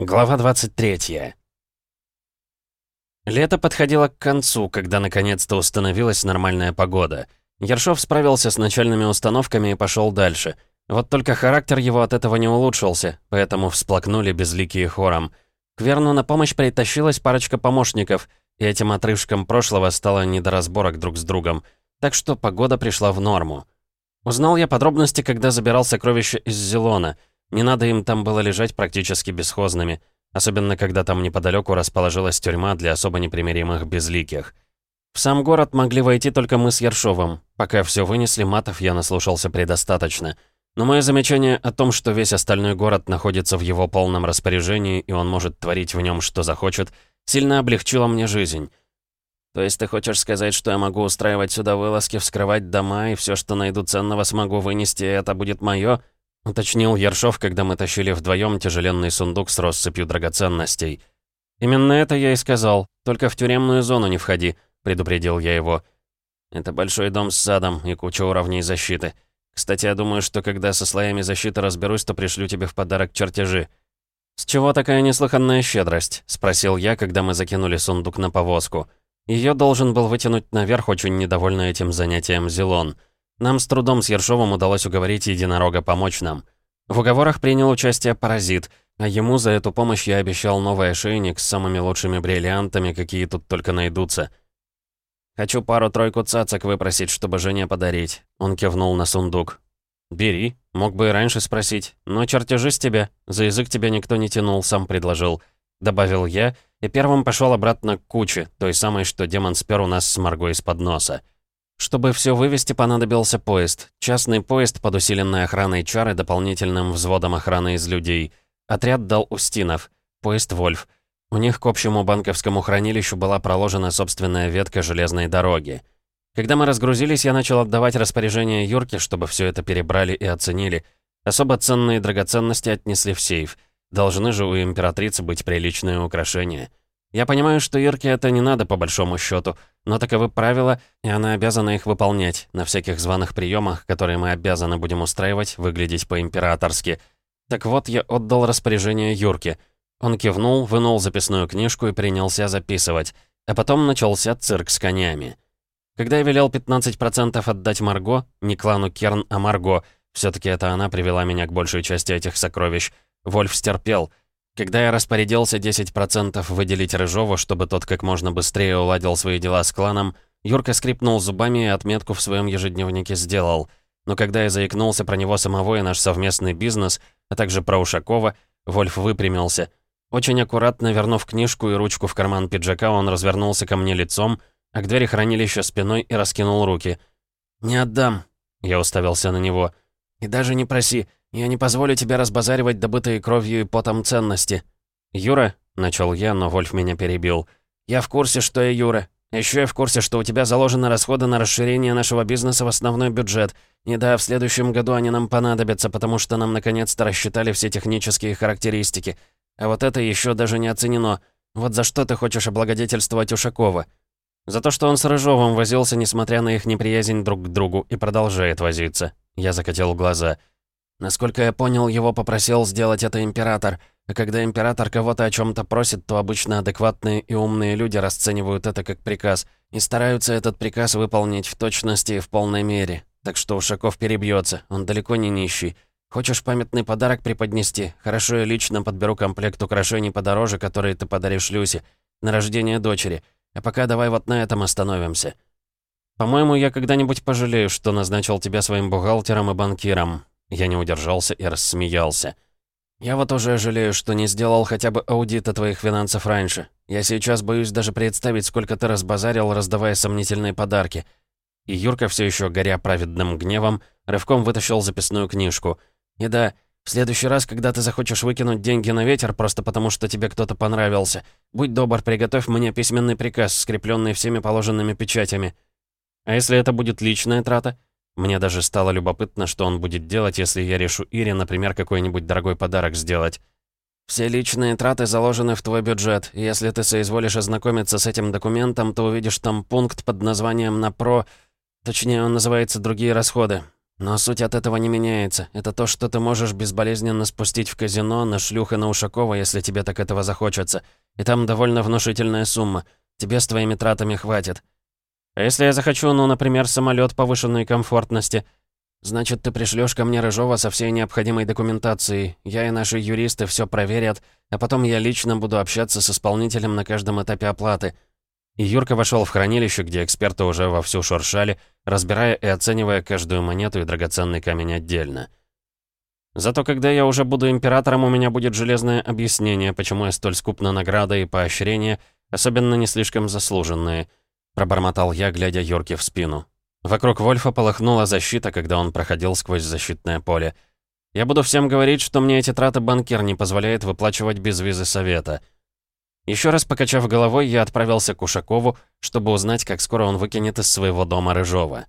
Глава 23. Лето подходило к концу, когда наконец-то установилась нормальная погода. Ершов справился с начальными установками и пошел дальше. Вот только характер его от этого не улучшился, поэтому всплакнули безликие хором. К Верну на помощь притащилась парочка помощников, и этим отрывшком прошлого стало не до разборок друг с другом. Так что погода пришла в норму. Узнал я подробности, когда забирал сокровища из Зелона — не надо им там было лежать практически бесхозными, особенно когда там неподалеку расположилась тюрьма для особо непримиримых безликих. В сам город могли войти только мы с Ершовым. Пока все вынесли, матов я наслушался предостаточно. Но мое замечание о том, что весь остальной город находится в его полном распоряжении, и он может творить в нем что захочет, сильно облегчило мне жизнь. То есть ты хочешь сказать, что я могу устраивать сюда вылазки, вскрывать дома, и все, что найду ценного, смогу вынести, и это будет мое? Уточнил Ершов, когда мы тащили вдвоем тяжеленный сундук с россыпью драгоценностей. «Именно это я и сказал. Только в тюремную зону не входи», — предупредил я его. «Это большой дом с садом и куча уровней защиты. Кстати, я думаю, что когда со слоями защиты разберусь, то пришлю тебе в подарок чертежи». «С чего такая неслыханная щедрость?» — спросил я, когда мы закинули сундук на повозку. Ее должен был вытянуть наверх очень недовольный этим занятием Зелон — нам с трудом с Ершовым удалось уговорить единорога помочь нам. В уговорах принял участие паразит, а ему за эту помощь я обещал новый ошейник с самыми лучшими бриллиантами, какие тут только найдутся. «Хочу пару-тройку цацок выпросить, чтобы жене подарить», — он кивнул на сундук. «Бери, мог бы и раньше спросить, но чертежи с тебя, за язык тебя никто не тянул, сам предложил», — добавил я, и первым пошел обратно к куче, той самой, что демон спер у нас с Марго из-под носа. Чтобы все вывести, понадобился поезд. Частный поезд под усиленной охраной чары дополнительным взводом охраны из людей. Отряд дал Устинов. Поезд «Вольф». У них к общему банковскому хранилищу была проложена собственная ветка железной дороги. Когда мы разгрузились, я начал отдавать распоряжение Юрке, чтобы все это перебрали и оценили. Особо ценные драгоценности отнесли в сейф. Должны же у императрицы быть приличные украшения. Я понимаю, что Ирке это не надо по большому счету, но таковы правила, и она обязана их выполнять на всяких званых приемах, которые мы обязаны будем устраивать, выглядеть по-императорски. Так вот, я отдал распоряжение Юрке. Он кивнул, вынул записную книжку и принялся записывать. А потом начался цирк с конями. Когда я велел 15% отдать Марго, не клану Керн, а Марго, все таки это она привела меня к большей части этих сокровищ, Вольф стерпел — когда я распорядился 10% выделить Рыжову, чтобы тот как можно быстрее уладил свои дела с кланом, Юрка скрипнул зубами и отметку в своем ежедневнике сделал. Но когда я заикнулся про него самого и наш совместный бизнес, а также про Ушакова, Вольф выпрямился. Очень аккуратно вернув книжку и ручку в карман пиджака, он развернулся ко мне лицом, а к двери хранилища спиной и раскинул руки. «Не отдам», — я уставился на него. «И даже не проси, я не позволю тебе разбазаривать добытые кровью и потом ценности». «Юра?» — начал я, но Вольф меня перебил. «Я в курсе, что я Юра. Еще я в курсе, что у тебя заложены расходы на расширение нашего бизнеса в основной бюджет. И да, в следующем году они нам понадобятся, потому что нам наконец-то рассчитали все технические характеристики. А вот это еще даже не оценено. Вот за что ты хочешь облагодетельствовать Ушакова?» «За то, что он с Рыжовым возился, несмотря на их неприязнь друг к другу, и продолжает возиться». Я закатил глаза. Насколько я понял, его попросил сделать это император. А когда император кого-то о чем-то просит, то обычно адекватные и умные люди расценивают это как приказ и стараются этот приказ выполнить в точности и в полной мере. Так что Ушаков перебьется, он далеко не нищий. Хочешь памятный подарок преподнести? Хорошо, я лично подберу комплект украшений подороже, которые ты подаришь Люсе, на рождение дочери. А пока давай вот на этом остановимся. По-моему, я когда-нибудь пожалею, что назначил тебя своим бухгалтером и банкиром. Я не удержался и рассмеялся. «Я вот уже жалею, что не сделал хотя бы аудита твоих финансов раньше. Я сейчас боюсь даже представить, сколько ты разбазарил, раздавая сомнительные подарки». И Юрка, все еще горя праведным гневом, рывком вытащил записную книжку. «И да, в следующий раз, когда ты захочешь выкинуть деньги на ветер, просто потому что тебе кто-то понравился, будь добр, приготовь мне письменный приказ, скрепленный всеми положенными печатями». «А если это будет личная трата?» Мне даже стало любопытно, что он будет делать, если я решу Ире, например, какой-нибудь дорогой подарок сделать. «Все личные траты заложены в твой бюджет. Если ты соизволишь ознакомиться с этим документом, то увидишь там пункт под названием «На про...» Точнее, он называется «Другие расходы». Но суть от этого не меняется. Это то, что ты можешь безболезненно спустить в казино на шлюх и на Ушакова, если тебе так этого захочется. И там довольно внушительная сумма. Тебе с твоими тратами хватит. А если я захочу, ну, например, самолет повышенной комфортности? Значит, ты пришлешь ко мне Рыжова со всей необходимой документацией. Я и наши юристы все проверят, а потом я лично буду общаться с исполнителем на каждом этапе оплаты. И Юрка вошел в хранилище, где эксперты уже вовсю шуршали, разбирая и оценивая каждую монету и драгоценный камень отдельно. Зато когда я уже буду императором, у меня будет железное объяснение, почему я столь скуп на награды и поощрения, особенно не слишком заслуженные, пробормотал я, глядя Юрке в спину. Вокруг Вольфа полыхнула защита, когда он проходил сквозь защитное поле. Я буду всем говорить, что мне эти траты банкир не позволяет выплачивать без визы совета. Еще раз покачав головой, я отправился к Ушакову, чтобы узнать, как скоро он выкинет из своего дома Рыжова.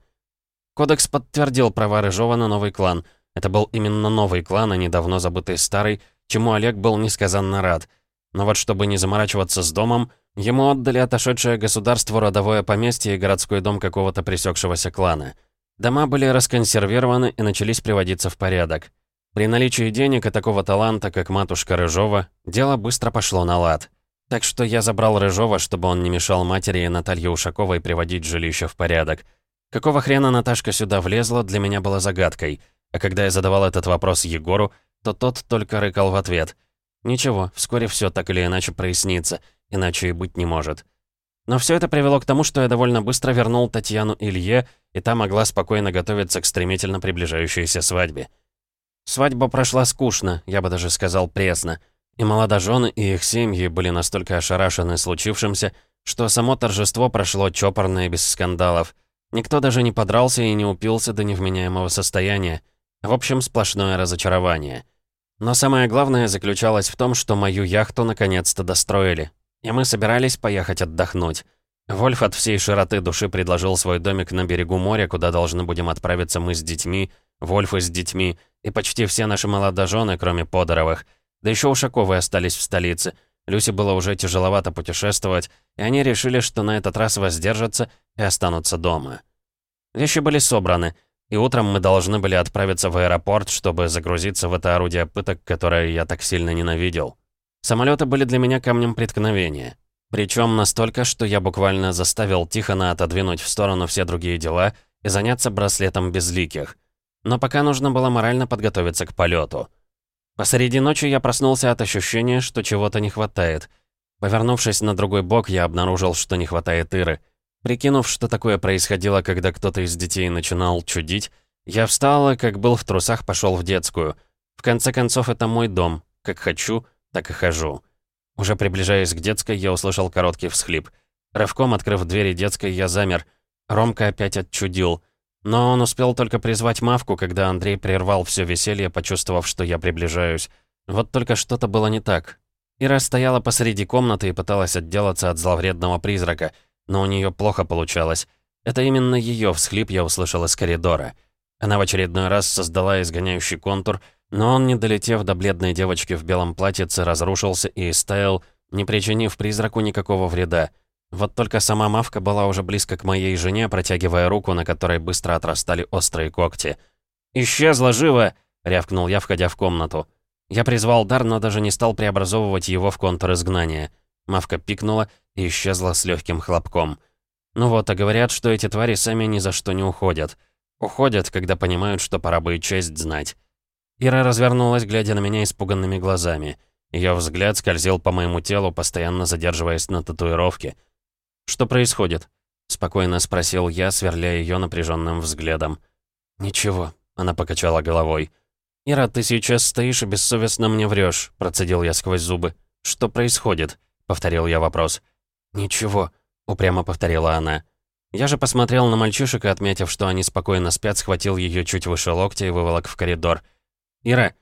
Кодекс подтвердил права Рыжова на новый клан. Это был именно новый клан, а не давно забытый старый, чему Олег был несказанно рад. Но вот чтобы не заморачиваться с домом, ему отдали отошедшее государству родовое поместье и городской дом какого-то пресекшегося клана. Дома были расконсервированы и начались приводиться в порядок. При наличии денег и такого таланта, как матушка Рыжова, дело быстро пошло на лад. Так что я забрал Рыжова, чтобы он не мешал матери и Наталье Ушаковой приводить жилище в порядок. Какого хрена Наташка сюда влезла, для меня было загадкой. А когда я задавал этот вопрос Егору, то тот только рыкал в ответ. Ничего, вскоре все так или иначе прояснится, иначе и быть не может. Но все это привело к тому, что я довольно быстро вернул Татьяну Илье, и та могла спокойно готовиться к стремительно приближающейся свадьбе. Свадьба прошла скучно, я бы даже сказал пресно. И молодожены, и их семьи были настолько ошарашены случившимся, что само торжество прошло чопорно и без скандалов. Никто даже не подрался и не упился до невменяемого состояния. В общем, сплошное разочарование. Но самое главное заключалось в том, что мою яхту наконец-то достроили. И мы собирались поехать отдохнуть. Вольф от всей широты души предложил свой домик на берегу моря, куда должны будем отправиться мы с детьми, Вольфы с детьми и почти все наши молодожены, кроме Подоровых — да еще Ушаковы остались в столице. Люсе было уже тяжеловато путешествовать, и они решили, что на этот раз воздержатся и останутся дома. Вещи были собраны, и утром мы должны были отправиться в аэропорт, чтобы загрузиться в это орудие пыток, которое я так сильно ненавидел. Самолеты были для меня камнем преткновения. Причем настолько, что я буквально заставил Тихона отодвинуть в сторону все другие дела и заняться браслетом безликих. Но пока нужно было морально подготовиться к полету. Посреди ночи я проснулся от ощущения, что чего-то не хватает. Повернувшись на другой бок, я обнаружил, что не хватает Иры. Прикинув, что такое происходило, когда кто-то из детей начинал чудить, я встал и, как был в трусах, пошел в детскую. В конце концов, это мой дом. Как хочу, так и хожу. Уже приближаясь к детской, я услышал короткий всхлип. Рывком открыв двери детской, я замер. Ромка опять отчудил. Но он успел только призвать Мавку, когда Андрей прервал все веселье, почувствовав, что я приближаюсь. Вот только что-то было не так. Ира стояла посреди комнаты и пыталась отделаться от зловредного призрака, но у нее плохо получалось. Это именно ее всхлип я услышал из коридора. Она в очередной раз создала изгоняющий контур, но он, не долетев до бледной девочки в белом платьице, разрушился и истаял, не причинив призраку никакого вреда. Вот только сама Мавка была уже близко к моей жене, протягивая руку, на которой быстро отрастали острые когти. «Исчезла живо!» — рявкнул я, входя в комнату. Я призвал дар, но даже не стал преобразовывать его в контур изгнания. Мавка пикнула и исчезла с легким хлопком. Ну вот, а говорят, что эти твари сами ни за что не уходят. Уходят, когда понимают, что пора бы и честь знать. Ира развернулась, глядя на меня испуганными глазами. Ее взгляд скользил по моему телу, постоянно задерживаясь на татуировке — «Что происходит?» — спокойно спросил я, сверляя ее напряженным взглядом. «Ничего», — она покачала головой. «Ира, ты сейчас стоишь и бессовестно мне врешь», — процедил я сквозь зубы. «Что происходит?» — повторил я вопрос. «Ничего», — упрямо повторила она. Я же посмотрел на мальчишек и, отметив, что они спокойно спят, схватил ее чуть выше локтя и выволок в коридор. «Ира,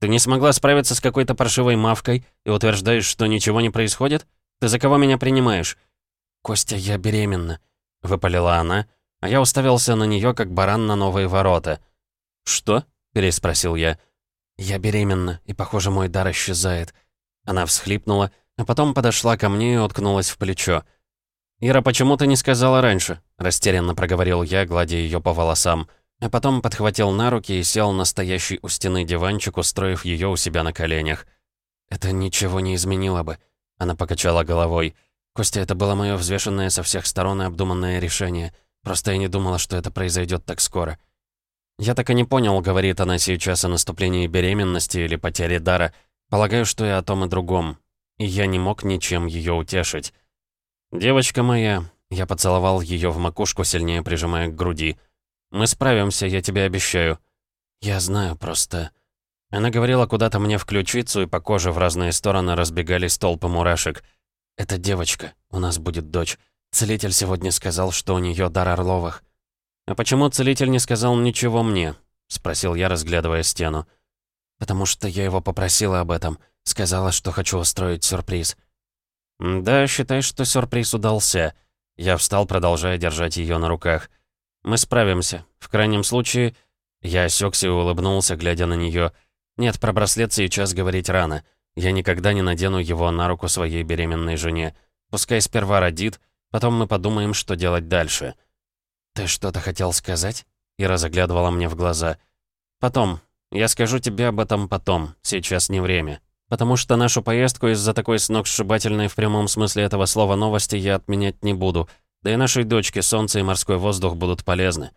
ты не смогла справиться с какой-то паршивой мавкой и утверждаешь, что ничего не происходит? Ты за кого меня принимаешь? «Костя, я беременна», — выпалила она, а я уставился на нее как баран на новые ворота. «Что?» — переспросил я. «Я беременна, и, похоже, мой дар исчезает». Она всхлипнула, а потом подошла ко мне и уткнулась в плечо. «Ира, почему ты не сказала раньше?» — растерянно проговорил я, гладя ее по волосам. А потом подхватил на руки и сел на стоящий у стены диванчик, устроив ее у себя на коленях. «Это ничего не изменило бы», — она покачала головой. «Костя, это было мое взвешенное со всех сторон и обдуманное решение. Просто я не думала, что это произойдет так скоро». «Я так и не понял, говорит она сейчас о наступлении беременности или потере дара. Полагаю, что и о том и другом. И я не мог ничем ее утешить. «Девочка моя», — я поцеловал ее в макушку, сильнее прижимая к груди. «Мы справимся, я тебе обещаю». «Я знаю, просто...» Она говорила куда-то мне в ключицу, и по коже в разные стороны разбегались толпы мурашек. «Это девочка, у нас будет дочь. Целитель сегодня сказал, что у нее дар Орловых». «А почему целитель не сказал ничего мне?» — спросил я, разглядывая стену. «Потому что я его попросила об этом. Сказала, что хочу устроить сюрприз». «Да, считай, что сюрприз удался». Я встал, продолжая держать ее на руках. «Мы справимся. В крайнем случае...» Я осекся и улыбнулся, глядя на нее. «Нет, про браслет сейчас говорить рано. Я никогда не надену его на руку своей беременной жене. Пускай сперва родит, потом мы подумаем, что делать дальше». «Ты что-то хотел сказать?» Ира заглядывала мне в глаза. «Потом. Я скажу тебе об этом потом. Сейчас не время. Потому что нашу поездку из-за такой сногсшибательной в прямом смысле этого слова новости я отменять не буду. Да и нашей дочке солнце и морской воздух будут полезны».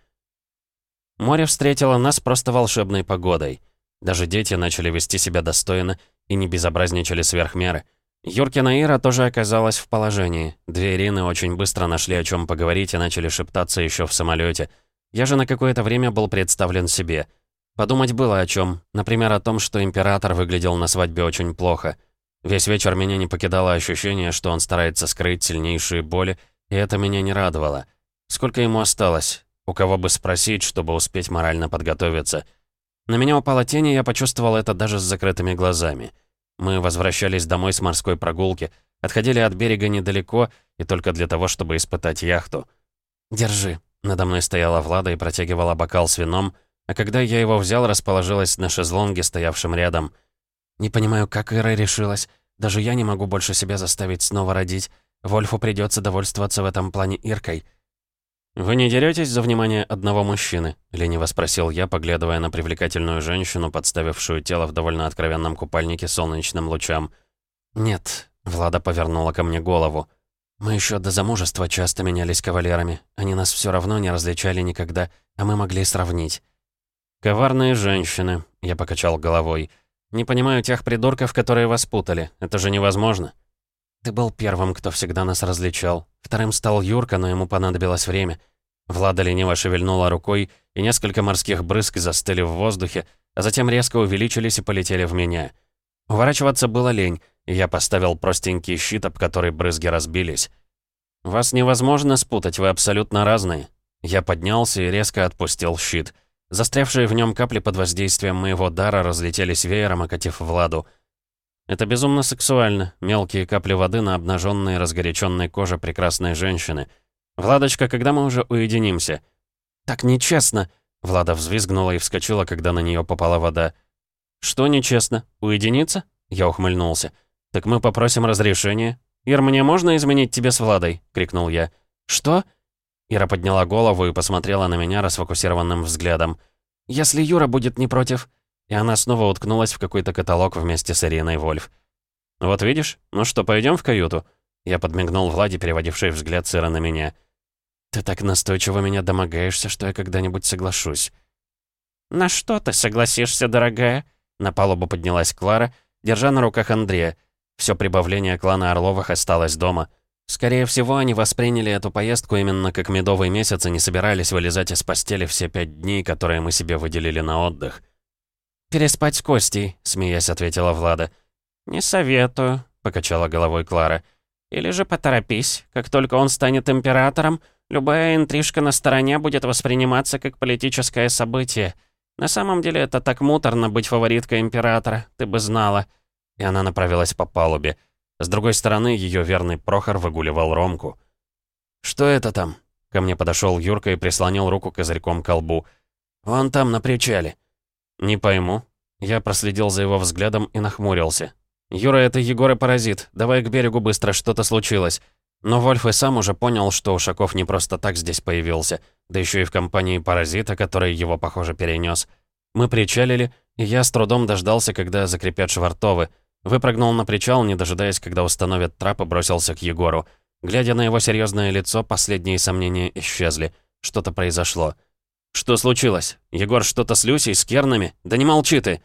Море встретило нас просто волшебной погодой. Даже дети начали вести себя достойно и не безобразничали сверх меры. Юркина Ира тоже оказалась в положении. Две Ирины очень быстро нашли о чем поговорить и начали шептаться еще в самолете. Я же на какое-то время был представлен себе. Подумать было о чем. Например, о том, что император выглядел на свадьбе очень плохо. Весь вечер меня не покидало ощущение, что он старается скрыть сильнейшие боли, и это меня не радовало. Сколько ему осталось? У кого бы спросить, чтобы успеть морально подготовиться? На меня упала тень, и я почувствовал это даже с закрытыми глазами. Мы возвращались домой с морской прогулки, отходили от берега недалеко и только для того, чтобы испытать яхту. «Держи». Надо мной стояла Влада и протягивала бокал с вином, а когда я его взял, расположилась на шезлонге, стоявшем рядом. «Не понимаю, как Ира решилась. Даже я не могу больше себя заставить снова родить. Вольфу придется довольствоваться в этом плане Иркой». «Вы не деретесь за внимание одного мужчины?» — лениво спросил я, поглядывая на привлекательную женщину, подставившую тело в довольно откровенном купальнике солнечным лучам. «Нет», — Влада повернула ко мне голову. «Мы еще до замужества часто менялись кавалерами. Они нас все равно не различали никогда, а мы могли сравнить». «Коварные женщины», — я покачал головой. «Не понимаю тех придурков, которые вас путали. Это же невозможно». «Ты был первым, кто всегда нас различал. Вторым стал Юрка, но ему понадобилось время. Влада лениво шевельнула рукой, и несколько морских брызг застыли в воздухе, а затем резко увеличились и полетели в меня. Уворачиваться было лень, и я поставил простенький щит, об который брызги разбились. «Вас невозможно спутать, вы абсолютно разные». Я поднялся и резко отпустил щит. Застрявшие в нем капли под воздействием моего дара разлетелись веером, окатив Владу. Это безумно сексуально, мелкие капли воды на обнаженной разгоряченной коже прекрасной женщины — «Владочка, когда мы уже уединимся?» «Так нечестно!» Влада взвизгнула и вскочила, когда на нее попала вода. «Что нечестно? Уединиться?» Я ухмыльнулся. «Так мы попросим разрешения. Ир, мне можно изменить тебе с Владой?» — крикнул я. «Что?» Ира подняла голову и посмотрела на меня расфокусированным взглядом. «Если Юра будет не против...» И она снова уткнулась в какой-то каталог вместе с Ириной Вольф. «Вот видишь? Ну что, пойдем в каюту?» Я подмигнул Владе, переводившей взгляд сыра на меня. «Ты так настойчиво меня домогаешься, что я когда-нибудь соглашусь». «На что ты согласишься, дорогая?» На палубу поднялась Клара, держа на руках Андрея. Все прибавление клана Орловых осталось дома. Скорее всего, они восприняли эту поездку именно как медовый месяц и не собирались вылезать из постели все пять дней, которые мы себе выделили на отдых. «Переспать с Костей», — смеясь ответила Влада. «Не советую», — покачала головой Клара. «Или же поторопись. Как только он станет императором, Любая интрижка на стороне будет восприниматься как политическое событие. На самом деле это так муторно быть фавориткой императора, ты бы знала». И она направилась по палубе. С другой стороны, ее верный Прохор выгуливал Ромку. «Что это там?» Ко мне подошел Юрка и прислонил руку козырьком к колбу. «Вон там, на причале». «Не пойму». Я проследил за его взглядом и нахмурился. «Юра, это Егор и паразит. Давай к берегу быстро, что-то случилось». Но Вольф и сам уже понял, что Ушаков не просто так здесь появился, да еще и в компании паразита, который его, похоже, перенес. Мы причалили, и я с трудом дождался, когда закрепят швартовы. Выпрыгнул на причал, не дожидаясь, когда установят трап, и бросился к Егору. Глядя на его серьезное лицо, последние сомнения исчезли. Что-то произошло. «Что случилось? Егор что-то с Люсей, с Кернами? Да не молчи ты!»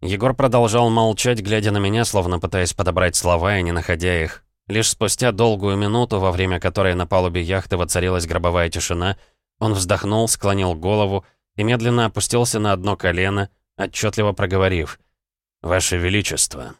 Егор продолжал молчать, глядя на меня, словно пытаясь подобрать слова и не находя их. Лишь спустя долгую минуту, во время которой на палубе яхты воцарилась гробовая тишина, он вздохнул, склонил голову и медленно опустился на одно колено, отчетливо проговорив «Ваше Величество».